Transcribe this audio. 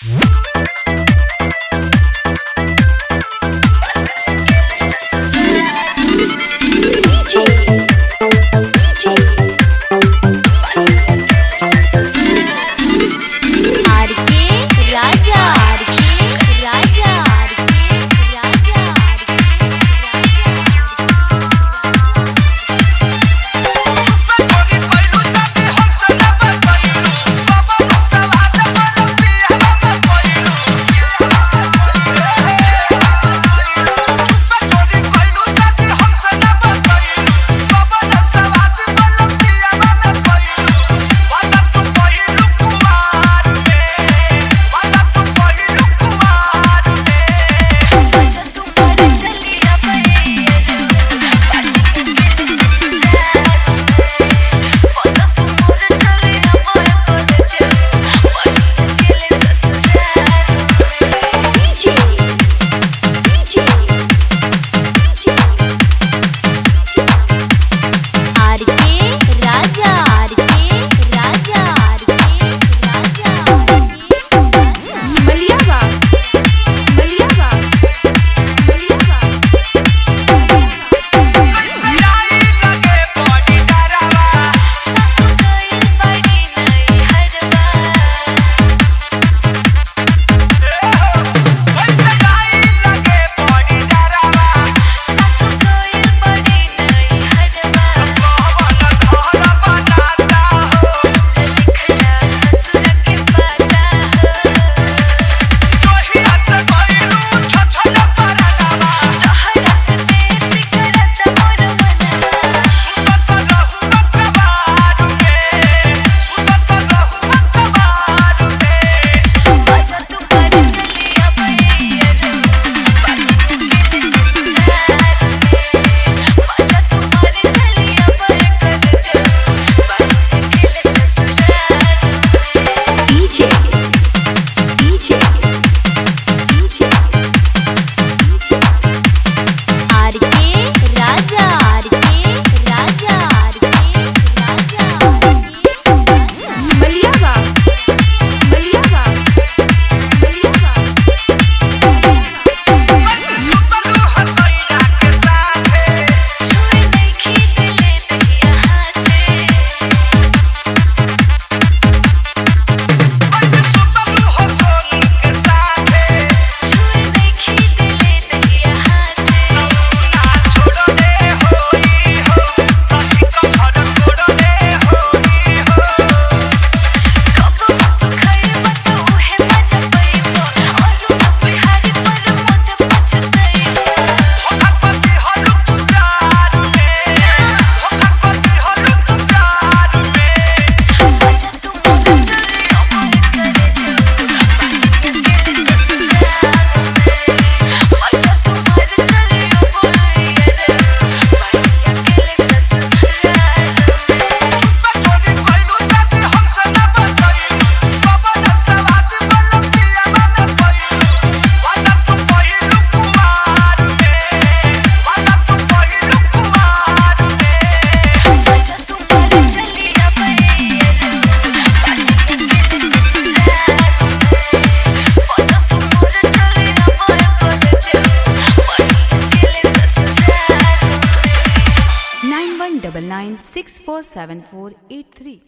DJ Nine six four seven four eight three.